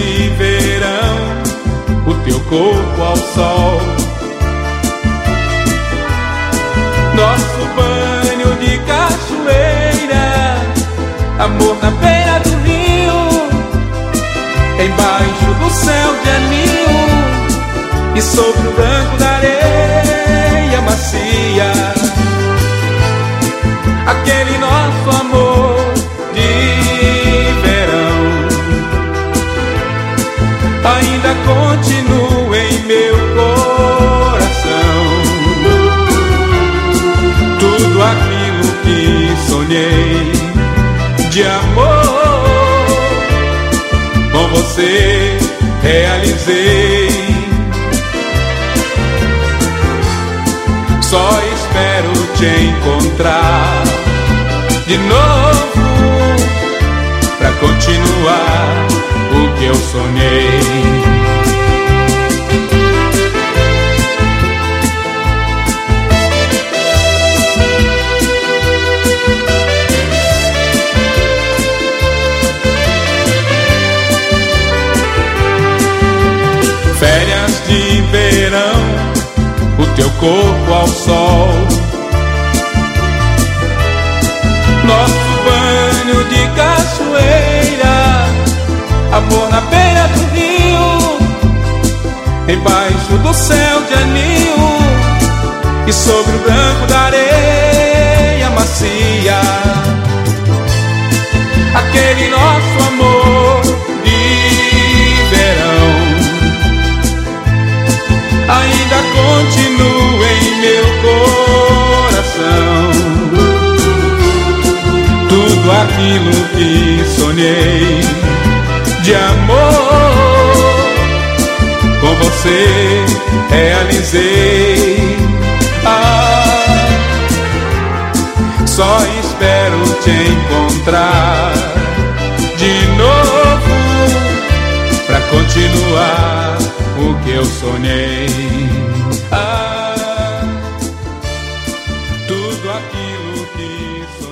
de verão, o teu corpo ao sol. Nosso banho de cachoeira, amor na beira do rio, embaixo do céu de anil e sobre o branco da areia macia. Aquele nosso amor ainda continua em meu coração. Tudo aquilo que sonhei de amor com você realizei. Só espero te encontrar de novo pra continuar o que eu sonhei. De verão, o teu corpo ao sol. Nosso banho de cachoeira, amor na beira do rio, embaixo do céu de anil e sobre o branco da areia aquilo que sonhei de amor. Com você realizei. Ah, só espero te encontrar de novo pra continuar o que eu sonhei. Ah, tudo aquilo que sonhei.